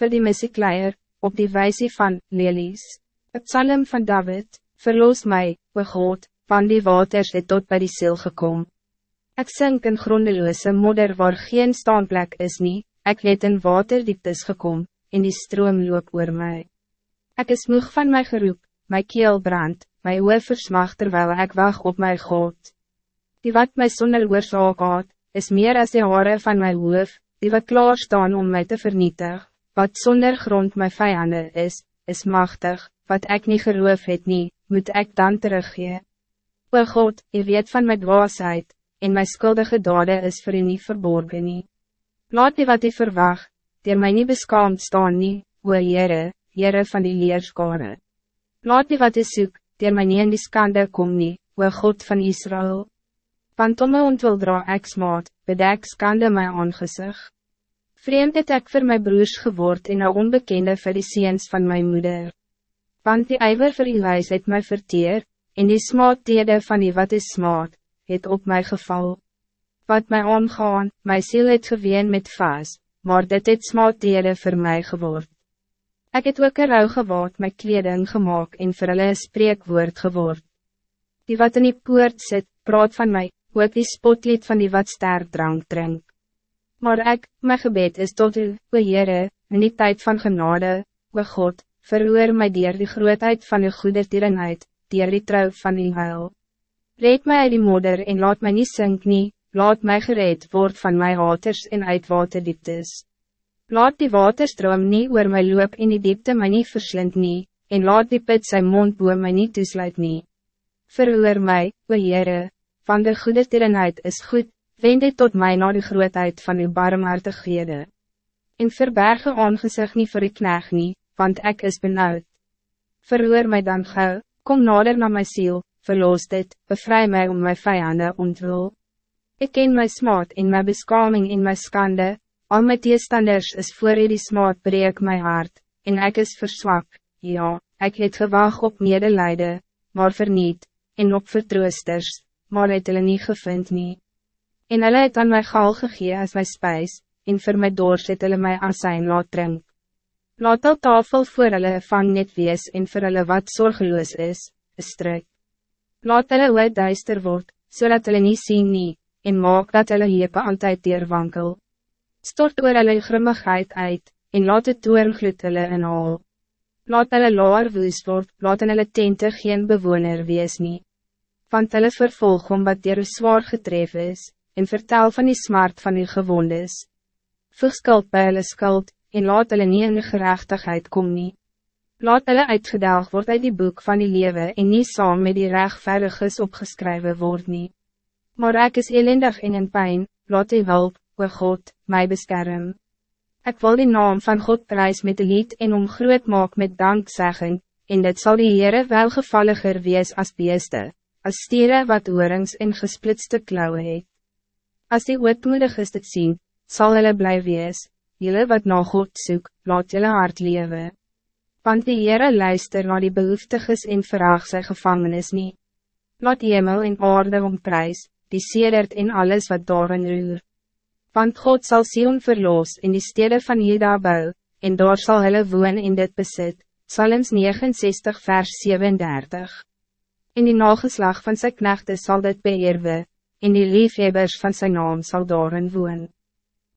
vir die missiekleier, op die wijze van Lelies. Het psalm van David, verloos mij, o God, van die waters het tot bij die ziel gekom. Ik sink in grondeloze modder waar geen staanplek is nie, ek het in waterdieptes gekom, en die stroom loop oor mij. Ik is moeg van mijn geroep, mijn keel brand, mijn oor versmag terwijl ik wacht op mijn God. Die wat mij zonder oorzaak had, is meer als de haren van mijn hoof, die wat klaar staan om mij te vernietigen. Wat zonder grond mijn vijanden is, is machtig, wat ik niet geroof het nie, moet ik dan teruggee. O God, je weet van mijn dwaasheid, en mijn schuldige dade is voor u niet verborgen nie. Laat die wat u verwacht, die mij niet beschaamd staan nie, o Heere, Heere van die leerskare. Laat die wat u soek, die mij niet in die skande kom nie, o God van Israël. Want om my ontwil dra ek smaad, bedek skande my aangezicht. Vreemd het ek vir my broers geword en een onbekende vir die seens van my moeder. Want die ijver vir die wijs het my verteer, en die smaadtede van die wat is smaad, het op my geval. Wat my aangaan, my ziel het geween met vaas, maar dit het smaadtede vir my geword. Ik het ook een rouw gewaad my kleding gemaakt en vir hulle spreekwoord geword. Die wat in die poort zit, praat van mij, ook die spotlied van die wat sterk drank drink. Maar ik, mijn gebed is tot u, o Heere, in die tijd van genade, o God, verhoor mij dier die grootheid van uw goede tierenheid, dier die trouw van uw heil. Reed mij uit die modder en laat mij niet sink nie, laat mij gereed word van mijn waters en uit waterdieptes. Laat die waterstroom niet oor my loop in die diepte my niet verslind nie, en laat die put zijn mond boor my niet toesluit nie. Verhoor mij, o Heere, van de goede tierenheid is goed, Wend dit tot mij naar de grootheid van uw barmhartighede. En verberge aangezicht niet voor uw knecht nie, want ik is benauwd. Verhoor mij dan gauw, kom nader naar mijn ziel, verloos dit, bevrij mij om mijn vijanden ontwil. Ik ken mijn smaad in mijn beskaming in mijn schande, al mijn tegenstanders is voor die smaad breek mijn hart, en ik is verzwak, ja, ik het gewag op medelijden, maar verniet, en op vertroosters, maar het hulle nie gevind nie en hulle het aan my gaal gegee as my spijs, en vir my doors het hulle my asijn laat drink. Laat al tafel voor hulle van net wees en vir hulle wat zorgeloos is, een strik. Laat hulle oor duister word, zodat hulle nie sien nie, en maak dat hulle hepe altyd wankel. Stort oor hulle grimmigheid uit, en laat het toerngloed hulle inhaal. Laat hulle laar woes word, laat in hulle tente geen bewoner wees nie. Want hulle vervolg om wat dier zwaar getref is, en vertel van die smart van die gewondes. Voeg skuld by hulle skuld, en laat hulle nie in gerechtigheid kom nie. Laat hulle uitgedelg word uit die boek van die lewe en nie saam met die rechtvaardiges opgeskrywe word nie. Maar ek is elendig en in pijn, laat die hulp, o God, my beskerm. Ik wil die naam van God prijs met de lied en om groot maak met dankzegging, en dit zal die Heere welgevalliger wees als beeste, als stieren wat oorings en gesplitste klauwen het. Als die ootmoedig is dit sien, sal hulle bly wees, jylle wat na God soek, laat jylle hart lewe. Want die Heere luister na die behoeftiges en verraag sy gevangenis nie. Laat hemel en aarde omprys, die sedert en alles wat daarin roer. Want God zal Sion verloos in die stede van Jeda bou, en daar zal hulle woon in dit besit, Psalms 69 vers 37. In die nageslag van sy knechte sal dit beheerwe, en die liefhebbers van zijn naam zal daarin woon.